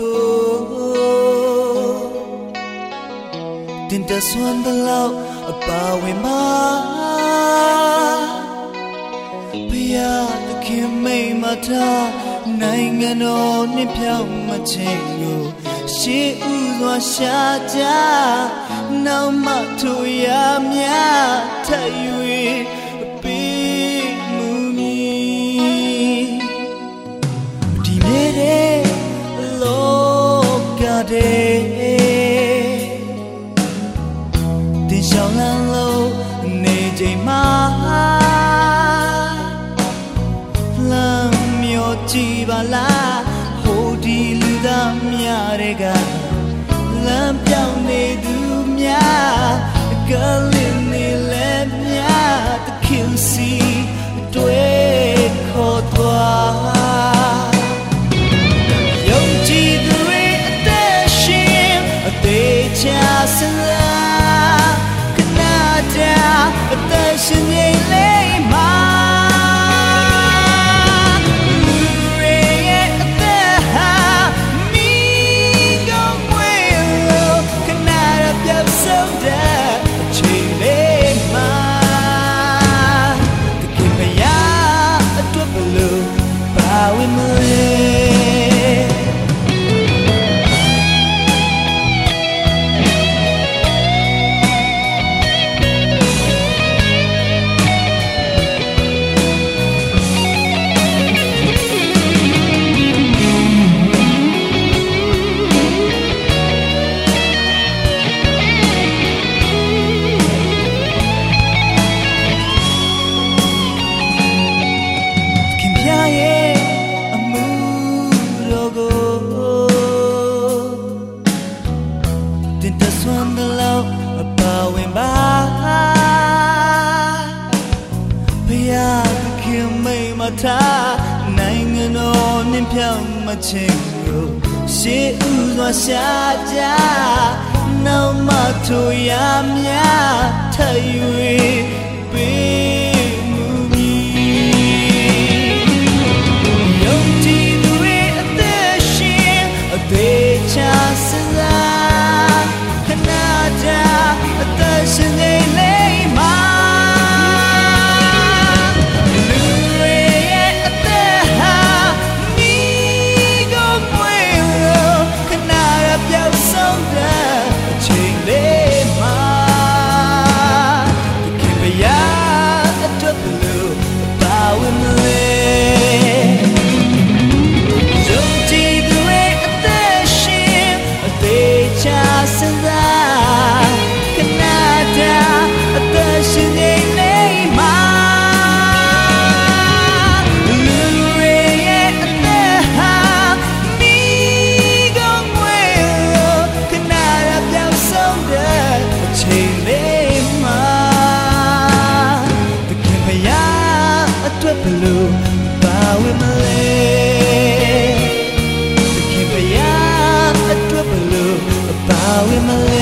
ကိုတင်တဆွမ်းတလောက်အပါဝင်မှာဘုရားသခင်မိတ်မထားနိုင်ငံတော်နှစ်ပြောင်းမချင်းကိုရှေးဥစွာရှာကြနောက်မှထူရမြတ် လမ်းမျိုးကြည့်ပါလားဟိုဒီလူသားများတွေကလမ်းပြောင်းနေသူများကလင်းနေလဲများတခင်စီတွေ့ခေါ်သွားယုံကြည်သူတွေအသက်ရှင်အသေးချာစလား ဝ ခင်မိတ်မထားနိုင်ငံတော်နှင့်ဖြောင်းမချင်းကိုရှေးဥစွာရှာကြနောက်မှထိုရမြထပ်၍ ဘလို့ပါဝင်မလဲသခင်ဘုရားအတွက်ဘလို့ပါဝင်မလဲ